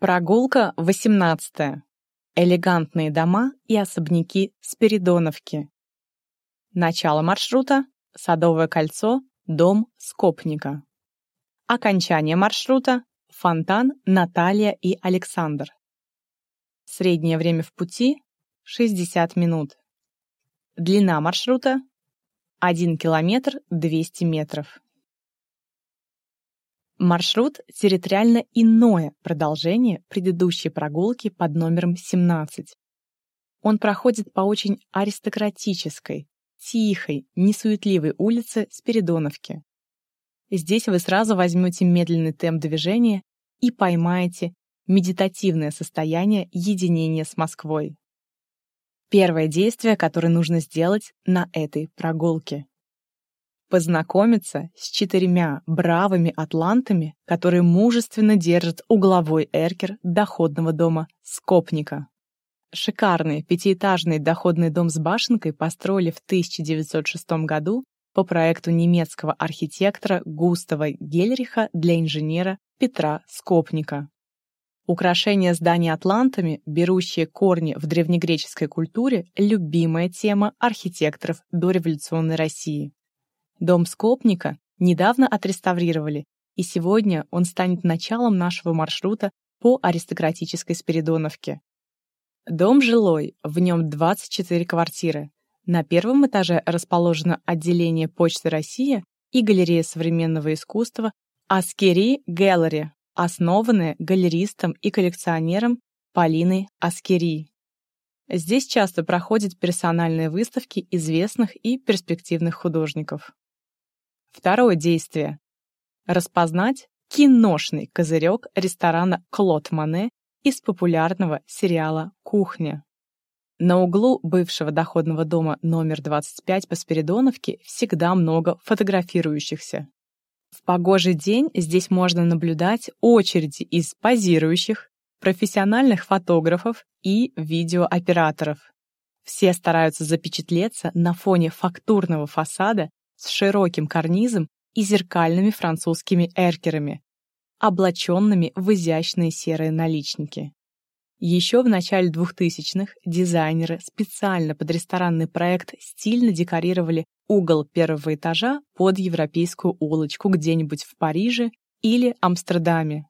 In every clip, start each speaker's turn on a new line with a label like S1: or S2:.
S1: Прогулка 18. Элегантные дома и особняки Спиридоновки. Начало маршрута – Садовое кольцо, дом Скопника. Окончание маршрута – фонтан Наталья и Александр. Среднее время в пути – 60 минут. Длина маршрута – 1 километр 200 метров. Маршрут территориально иное продолжение предыдущей прогулки под номером 17. Он проходит по очень аристократической, тихой, несуетливой улице Спиридоновки. Здесь вы сразу возьмете медленный темп движения и поймаете медитативное состояние единения с Москвой. Первое действие, которое нужно сделать на этой прогулке познакомиться с четырьмя бравыми атлантами, которые мужественно держат угловой эркер доходного дома Скопника. Шикарный пятиэтажный доходный дом с башенкой построили в 1906 году по проекту немецкого архитектора Густава Гельриха для инженера Петра Скопника. Украшение зданий атлантами, берущие корни в древнегреческой культуре, любимая тема архитекторов дореволюционной России. Дом Скопника недавно отреставрировали, и сегодня он станет началом нашего маршрута по аристократической Спиридоновке. Дом жилой, в нем 24 квартиры. На первом этаже расположено отделение Почты России и галерея современного искусства Аскери Гэллери, основанная галеристом и коллекционером Полиной Аскери. Здесь часто проходят персональные выставки известных и перспективных художников. Второе действие. Распознать киношный козырек ресторана Клод Мане из популярного сериала «Кухня». На углу бывшего доходного дома номер 25 по Спиридоновке всегда много фотографирующихся. В погожий день здесь можно наблюдать очереди из позирующих, профессиональных фотографов и видеооператоров. Все стараются запечатлеться на фоне фактурного фасада с широким карнизом и зеркальными французскими эркерами, облаченными в изящные серые наличники. Еще в начале 2000-х дизайнеры специально под ресторанный проект стильно декорировали угол первого этажа под европейскую улочку где-нибудь в Париже или Амстердаме.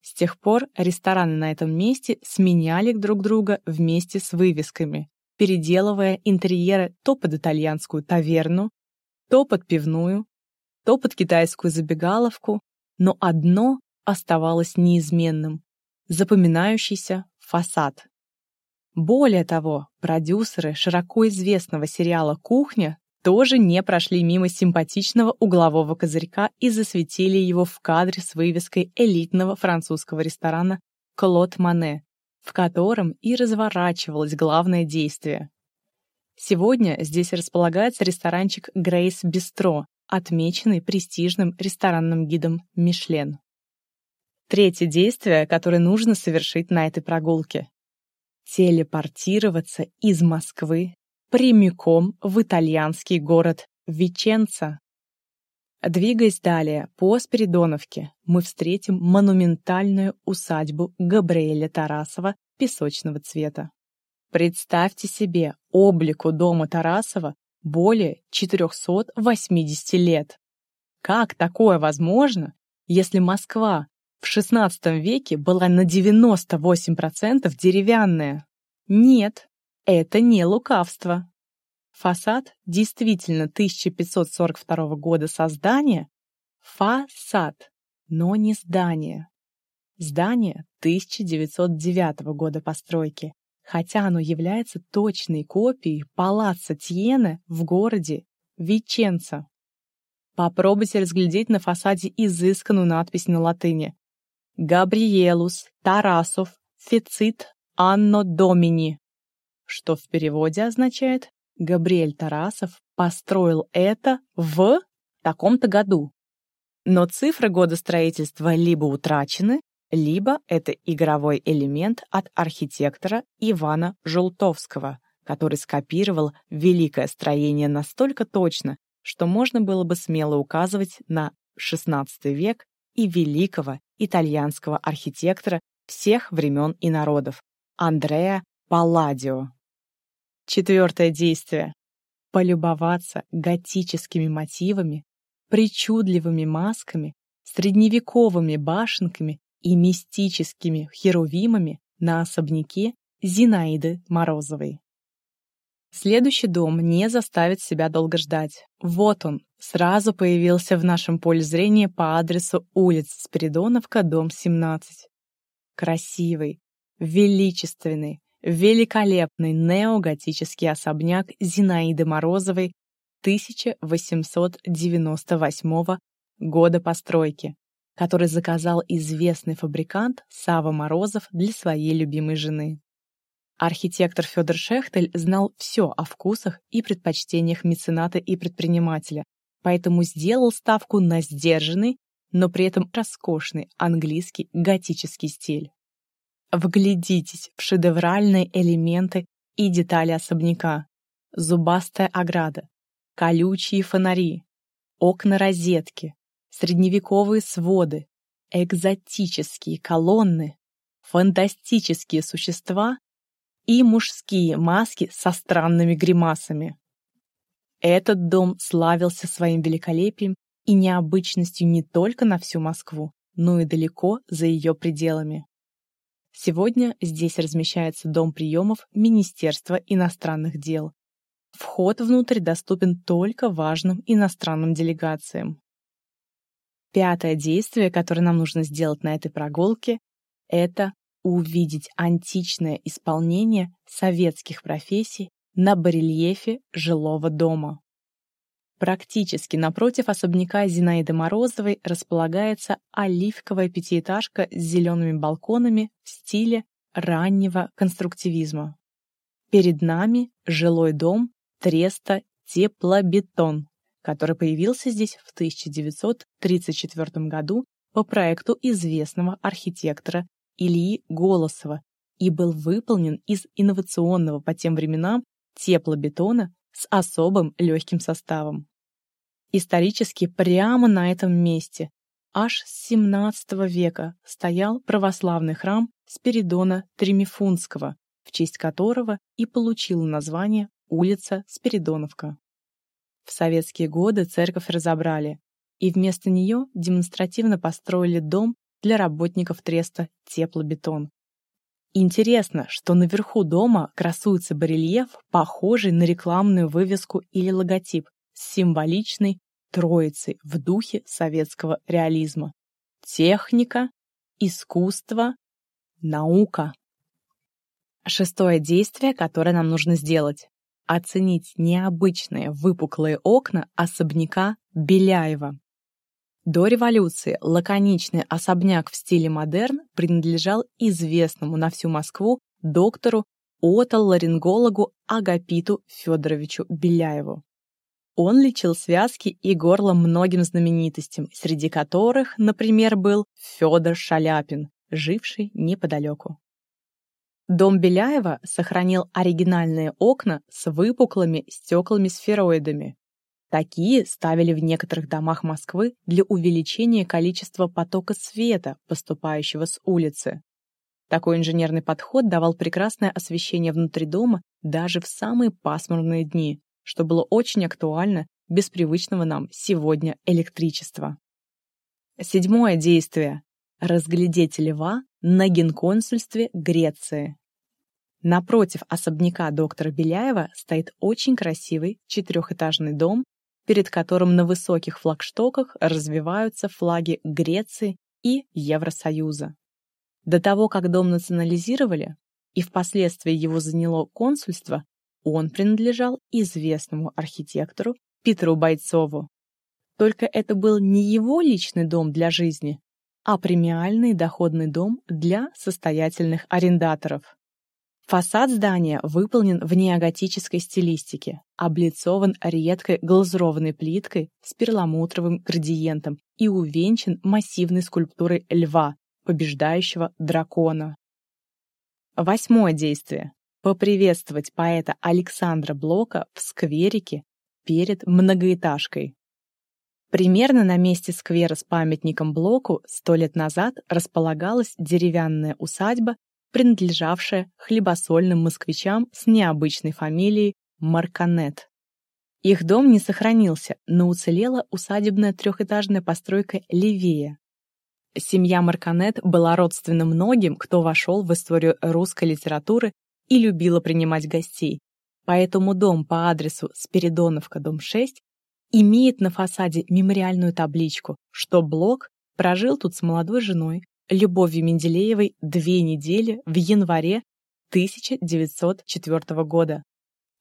S1: С тех пор рестораны на этом месте сменяли друг друга вместе с вывесками, переделывая интерьеры то под итальянскую таверну, то под пивную, то под китайскую забегаловку, но одно оставалось неизменным — запоминающийся фасад. Более того, продюсеры широко известного сериала «Кухня» тоже не прошли мимо симпатичного углового козырька и засветили его в кадре с вывеской элитного французского ресторана «Клод Мане», в котором и разворачивалось главное действие. Сегодня здесь располагается ресторанчик Грейс Бистро, отмеченный престижным ресторанным гидом Мишлен. Третье действие, которое нужно совершить на этой прогулке. Телепортироваться из Москвы прямиком в итальянский город Веченца. Двигаясь далее по Спиридоновке, мы встретим монументальную усадьбу Габриэля Тарасова песочного цвета. Представьте себе, облику дома Тарасова более 480 лет. Как такое возможно, если Москва в XVI веке была на 98% деревянная? Нет, это не лукавство. Фасад действительно 1542 года создания – фасад, но не здание. Здание 1909 года постройки, хотя оно является точной копией палаца Тьене в городе Веченца. Попробуйте разглядеть на фасаде изысканную надпись на латыни «Габриелус Тарасов Фицит Анно Домини», что в переводе означает «Габриэль Тарасов построил это в таком-то году». Но цифры года строительства либо утрачены, либо это игровой элемент от архитектора Ивана Желтовского, который скопировал великое строение настолько точно, что можно было бы смело указывать на XVI век и великого итальянского архитектора всех времен и народов. Андреа Палладио. Четвертое действие. Полюбоваться готическими мотивами, причудливыми масками, средневековыми башенками и мистическими херувимами на особняке Зинаиды Морозовой. Следующий дом не заставит себя долго ждать. Вот он, сразу появился в нашем поле зрения по адресу улица Спиридоновка, дом 17. Красивый, величественный, великолепный неоготический особняк Зинаиды Морозовой 1898 года постройки, который заказал известный фабрикант Сава Морозов для своей любимой жены. Архитектор Федор Шехтель знал все о вкусах и предпочтениях мецената и предпринимателя, поэтому сделал ставку на сдержанный, но при этом роскошный английский готический стиль. Вглядитесь в шедевральные элементы и детали особняка. Зубастая ограда, колючие фонари, окна-розетки, средневековые своды, экзотические колонны, фантастические существа и мужские маски со странными гримасами. Этот дом славился своим великолепием и необычностью не только на всю Москву, но и далеко за ее пределами. Сегодня здесь размещается дом приемов Министерства иностранных дел. Вход внутрь доступен только важным иностранным делегациям. Пятое действие, которое нам нужно сделать на этой прогулке, это увидеть античное исполнение советских профессий на барельефе жилого дома. Практически напротив особняка Зинаиды Морозовой располагается оливковая пятиэтажка с зелеными балконами в стиле раннего конструктивизма. Перед нами жилой дом Треста Теплобетон, который появился здесь в 1934 году по проекту известного архитектора Ильи Голосова и был выполнен из инновационного по тем временам теплобетона с особым легким составом. Исторически прямо на этом месте аж с XVII века стоял православный храм Спиридона Тремифунского, в честь которого и получил название улица Спиридоновка. В советские годы церковь разобрали, и вместо нее демонстративно построили дом для работников треста «Теплобетон». Интересно, что наверху дома красуется барельеф, похожий на рекламную вывеску или логотип с символичной троицей в духе советского реализма. Техника, искусство, наука. Шестое действие, которое нам нужно сделать. Оценить необычные выпуклые окна особняка Беляева. До революции лаконичный особняк в стиле модерн принадлежал известному на всю Москву доктору отоларингологу Агапиту Федоровичу Беляеву. Он лечил связки и горло многим знаменитостям, среди которых, например, был Федор Шаляпин, живший неподалеку. Дом Беляева сохранил оригинальные окна с выпуклыми стеклами-сфероидами, Такие ставили в некоторых домах Москвы для увеличения количества потока света, поступающего с улицы. Такой инженерный подход давал прекрасное освещение внутри дома даже в самые пасмурные дни, что было очень актуально без привычного нам сегодня электричества. Седьмое действие. Разглядеть льва на генконсульстве Греции. Напротив особняка доктора Беляева стоит очень красивый четырехэтажный дом перед которым на высоких флагштоках развиваются флаги Греции и Евросоюза. До того, как дом национализировали, и впоследствии его заняло консульство, он принадлежал известному архитектору Петру Бойцову. Только это был не его личный дом для жизни, а премиальный доходный дом для состоятельных арендаторов. Фасад здания выполнен в неоготической стилистике, облицован редкой глазурованной плиткой с перламутровым градиентом и увенчан массивной скульптурой льва, побеждающего дракона. Восьмое действие. Поприветствовать поэта Александра Блока в скверике перед многоэтажкой. Примерно на месте сквера с памятником Блоку сто лет назад располагалась деревянная усадьба, принадлежавшая хлебосольным москвичам с необычной фамилией Марканет. Их дом не сохранился, но уцелела усадебная трехэтажная постройка левее. Семья Марканет была родственна многим, кто вошел в историю русской литературы и любила принимать гостей. Поэтому дом по адресу Спиридоновка, дом 6, имеет на фасаде мемориальную табличку, что Блок прожил тут с молодой женой, Любовью Менделеевой, две недели в январе 1904 года.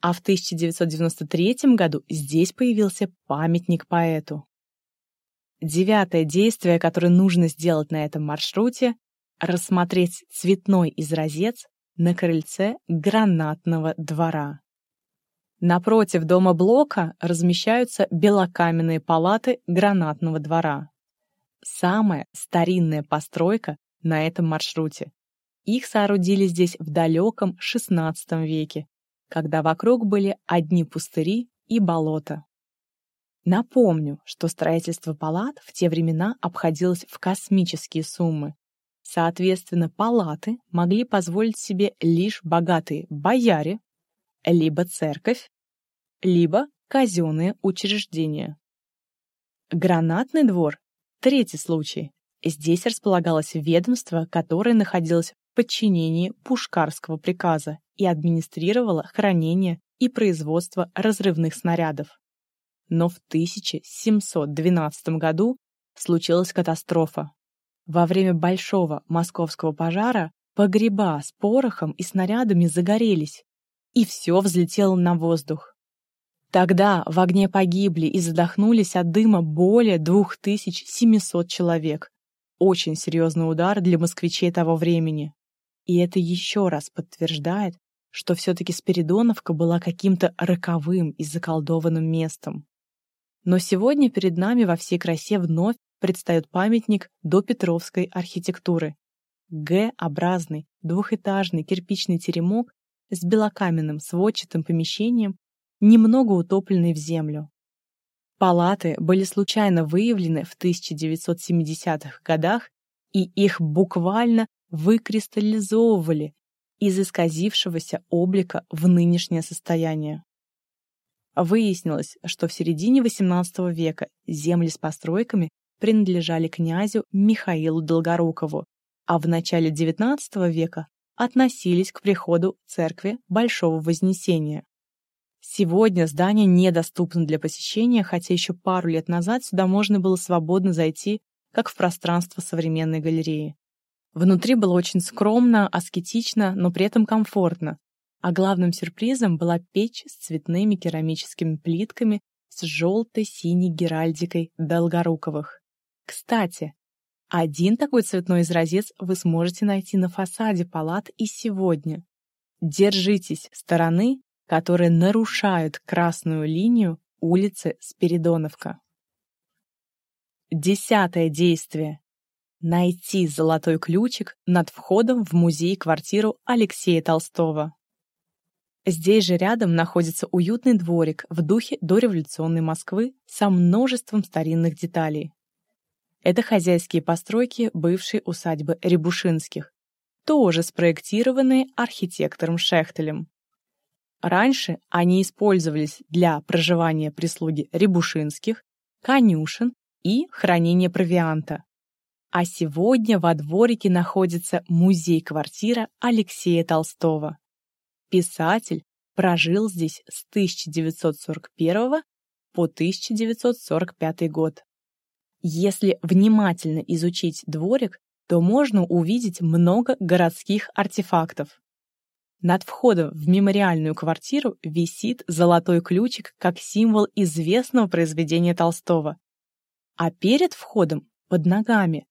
S1: А в 1993 году здесь появился памятник поэту. Девятое действие, которое нужно сделать на этом маршруте – рассмотреть цветной изразец на крыльце гранатного двора. Напротив дома Блока размещаются белокаменные палаты гранатного двора. Самая старинная постройка на этом маршруте. Их соорудили здесь в далеком XVI веке, когда вокруг были одни пустыри и болота. Напомню, что строительство палат в те времена обходилось в космические суммы. Соответственно, палаты могли позволить себе лишь богатые бояре, либо церковь, либо казенные учреждения. Гранатный двор – третий случай. Здесь располагалось ведомство, которое находилось в подчинении Пушкарского приказа и администрировало хранение и производство разрывных снарядов. Но в 1712 году случилась катастрофа. Во время большого московского пожара погреба с порохом и снарядами загорелись, и все взлетело на воздух. Тогда в огне погибли и задохнулись от дыма более 2700 человек. Очень серьезный удар для москвичей того времени. И это еще раз подтверждает, что все-таки Спиридоновка была каким-то роковым и заколдованным местом. Но сегодня перед нами во всей красе вновь предстает памятник до Петровской архитектуры. Г-образный двухэтажный кирпичный теремок с белокаменным сводчатым помещением, немного утопленный в землю. Палаты были случайно выявлены в 1970-х годах, и их буквально выкристаллизовывали из исказившегося облика в нынешнее состояние. Выяснилось, что в середине XVIII века земли с постройками принадлежали князю Михаилу Долгорукову, а в начале XIX века относились к приходу церкви Большого Вознесения. Сегодня здание недоступно для посещения, хотя еще пару лет назад сюда можно было свободно зайти, как в пространство современной галереи. Внутри было очень скромно, аскетично, но при этом комфортно. А главным сюрпризом была печь с цветными керамическими плитками с желто-синей геральдикой Долгоруковых. Кстати, один такой цветной изразец вы сможете найти на фасаде палат и сегодня. Держитесь стороны, которые нарушают красную линию улицы Спиридоновка. Десятое действие найти золотой ключик над входом в музей-квартиру Алексея Толстого. Здесь же рядом находится уютный дворик в духе дореволюционной Москвы со множеством старинных деталей. Это хозяйские постройки бывшей усадьбы Рябушинских, тоже спроектированные архитектором Шехтелем. Раньше они использовались для проживания прислуги Рябушинских, конюшен и хранения провианта. А сегодня во дворике находится музей-квартира Алексея Толстого. Писатель прожил здесь с 1941 по 1945 год. Если внимательно изучить дворик, то можно увидеть много городских артефактов. Над входом в мемориальную квартиру висит золотой ключик как символ известного произведения Толстого. А перед входом, под ногами,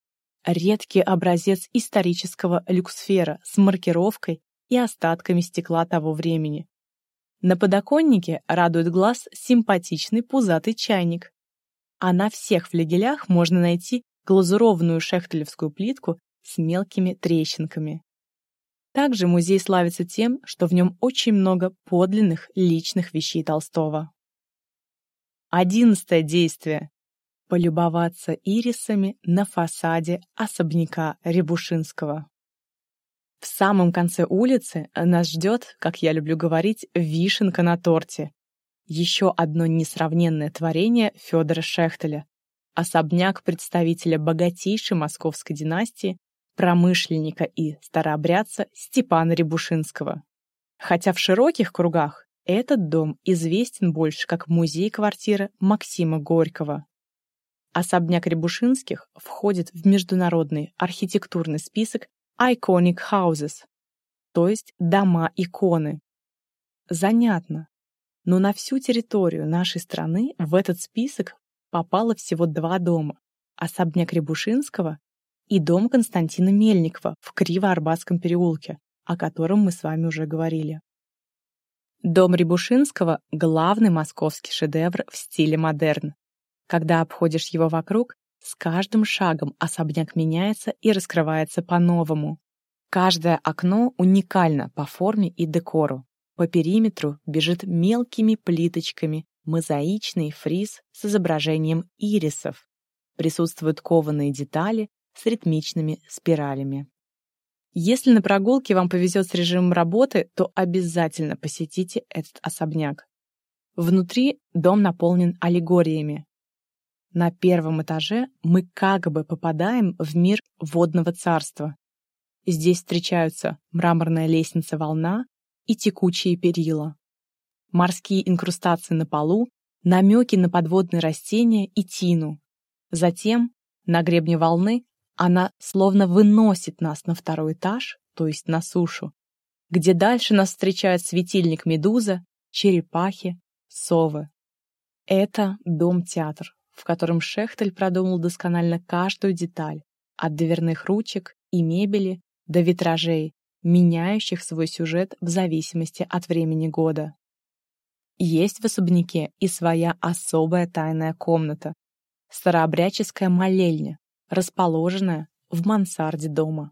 S1: редкий образец исторического люксфера с маркировкой и остатками стекла того времени. На подоконнике радует глаз симпатичный пузатый чайник. А на всех флигелях можно найти глазурованную шехтелевскую плитку с мелкими трещинками. Также музей славится тем, что в нем очень много подлинных личных вещей Толстого. Одиннадцатое действие. полюбоваться ирисами на фасаде особняка Рябушинского. В самом конце улицы нас ждет, как я люблю говорить, вишенка на торте. Еще одно несравненное творение Федора Шехтеля. Особняк представителя богатейшей московской династии, промышленника и старообрядца Степана Рябушинского. Хотя в широких кругах этот дом известен больше как музей-квартира Максима Горького. Особняк Рябушинских входит в международный архитектурный список Iconic Houses, то есть дома-иконы. Занятно, но на всю территорию нашей страны в этот список попало всего два дома – особняк Рябушинского и дом Константина Мельникова в Криво-Арбатском переулке, о котором мы с вами уже говорили. Дом Рябушинского – главный московский шедевр в стиле модерн. Когда обходишь его вокруг, с каждым шагом особняк меняется и раскрывается по-новому. Каждое окно уникально по форме и декору. По периметру бежит мелкими плиточками мозаичный фриз с изображением ирисов. Присутствуют кованые детали с ритмичными спиралями. Если на прогулке вам повезет с режимом работы, то обязательно посетите этот особняк. Внутри дом наполнен аллегориями. На первом этаже мы как бы попадаем в мир водного царства. Здесь встречаются мраморная лестница-волна и текучие перила. Морские инкрустации на полу, намеки на подводные растения и тину. Затем, на гребне волны, она словно выносит нас на второй этаж, то есть на сушу, где дальше нас встречает светильник медуза, черепахи, совы. Это дом-театр, в котором Шехтель продумал досконально каждую деталь, от дверных ручек и мебели до витражей, меняющих свой сюжет в зависимости от времени года. Есть в особняке и своя особая тайная комната, старообрядческая молельня, расположенная в мансарде дома.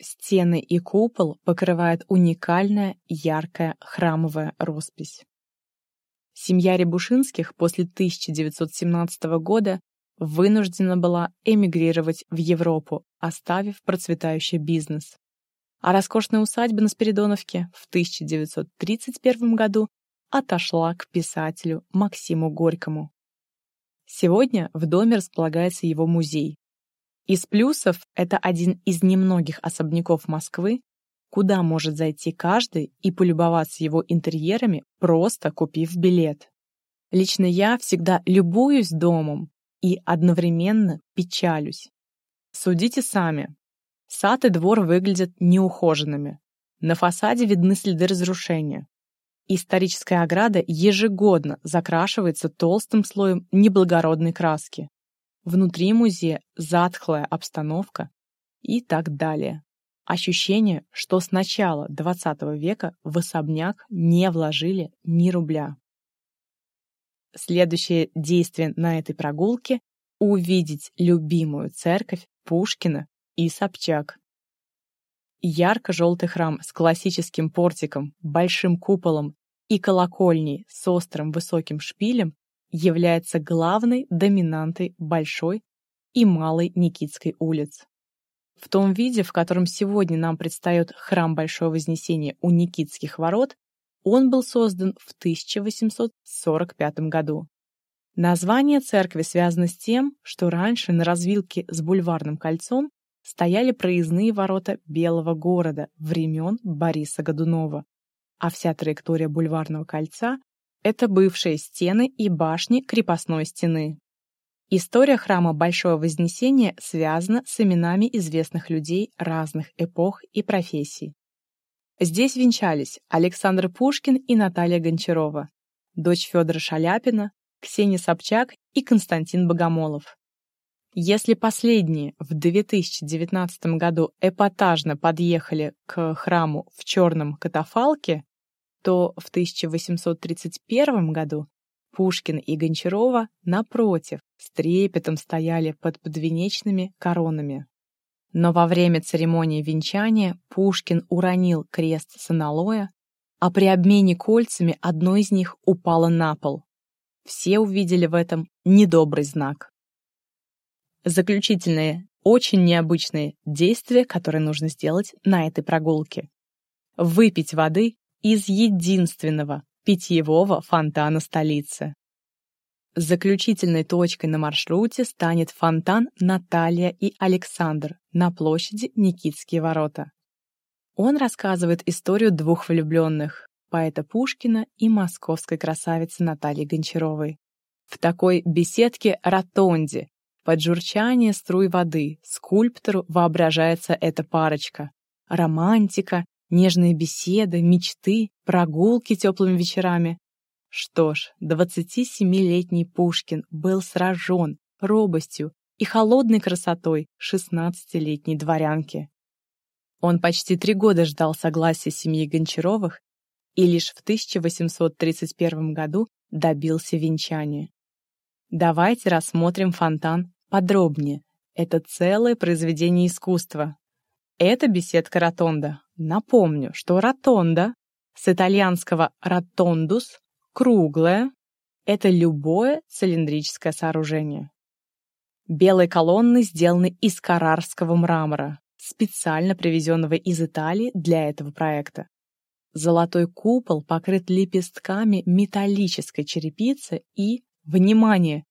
S1: Стены и купол покрывает уникальная яркая храмовая роспись. Семья Рябушинских после 1917 года вынуждена была эмигрировать в Европу, оставив процветающий бизнес. А роскошная усадьба на Спиридоновке в 1931 году отошла к писателю Максиму Горькому. Сегодня в доме располагается его музей, из плюсов это один из немногих особняков Москвы, куда может зайти каждый и полюбоваться его интерьерами, просто купив билет. Лично я всегда любуюсь домом и одновременно печалюсь. Судите сами. Сад и двор выглядят неухоженными. На фасаде видны следы разрушения. Историческая ограда ежегодно закрашивается толстым слоем неблагородной краски. Внутри музея затхлая обстановка и так далее. Ощущение, что с начала XX века в особняк не вложили ни рубля. Следующее действие на этой прогулке – увидеть любимую церковь Пушкина и Собчак. Ярко-желтый храм с классическим портиком, большим куполом и колокольней с острым высоким шпилем является главной доминантой Большой и Малой Никитской улиц. В том виде, в котором сегодня нам предстает храм Большого Вознесения у Никитских ворот, он был создан в 1845 году. Название церкви связано с тем, что раньше на развилке с Бульварным кольцом стояли проездные ворота Белого города времен Бориса Годунова, а вся траектория Бульварного кольца это бывшие стены и башни крепостной стены. История храма Большое Вознесение связана с именами известных людей разных эпох и профессий. Здесь венчались Александр Пушкин и Наталья Гончарова, дочь Федора Шаляпина, Ксения Собчак и Константин Богомолов. Если последние в 2019 году эпатажно подъехали к храму в черном катафалке, то в 1831 году Пушкин и Гончарова, напротив, с трепетом стояли под подвенечными коронами. Но во время церемонии венчания Пушкин уронил крест с аналоя, а при обмене кольцами одно из них упало на пол. Все увидели в этом недобрый знак. Заключительное, очень необычное действие, которое нужно сделать на этой прогулке. Выпить воды из единственного питьевого фонтана столицы. Заключительной точкой на маршруте станет фонтан Наталья и Александр на площади Никитские ворота. Он рассказывает историю двух влюбленных, поэта Пушкина и московской красавицы Натальи Гончаровой. В такой беседке-ротонде, под журчание струй воды, скульптору воображается эта парочка. Романтика, нежные беседы, мечты, прогулки теплыми вечерами. Что ж, 27-летний Пушкин был сражен робостью и холодной красотой 16-летней дворянки. Он почти три года ждал согласия семьи Гончаровых и лишь в 1831 году добился венчания. Давайте рассмотрим фонтан подробнее. Это целое произведение искусства. Это беседка ротонда. Напомню, что ротонда с итальянского «ротондус» — круглая — это любое цилиндрическое сооружение. Белые колонны сделаны из карарского мрамора, специально привезенного из Италии для этого проекта. Золотой купол покрыт лепестками металлической черепицы и, внимание,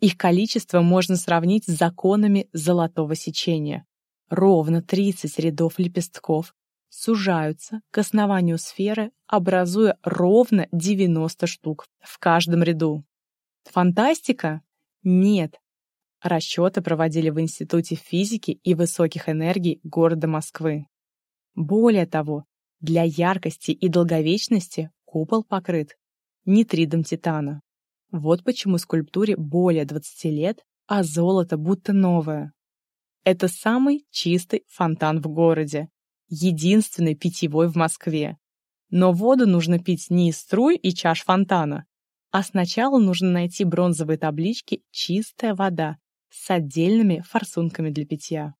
S1: их количество можно сравнить с законами золотого сечения. Ровно 30 рядов лепестков сужаются к основанию сферы, образуя ровно 90 штук в каждом ряду. Фантастика? Нет. Расчеты проводили в Институте физики и высоких энергий города Москвы. Более того, для яркости и долговечности купол покрыт нитридом титана. Вот почему скульптуре более 20 лет, а золото будто новое. Это самый чистый фонтан в городе, единственный питьевой в Москве. Но воду нужно пить не из струй и чаш фонтана, а сначала нужно найти бронзовые таблички «Чистая вода» с отдельными форсунками для питья.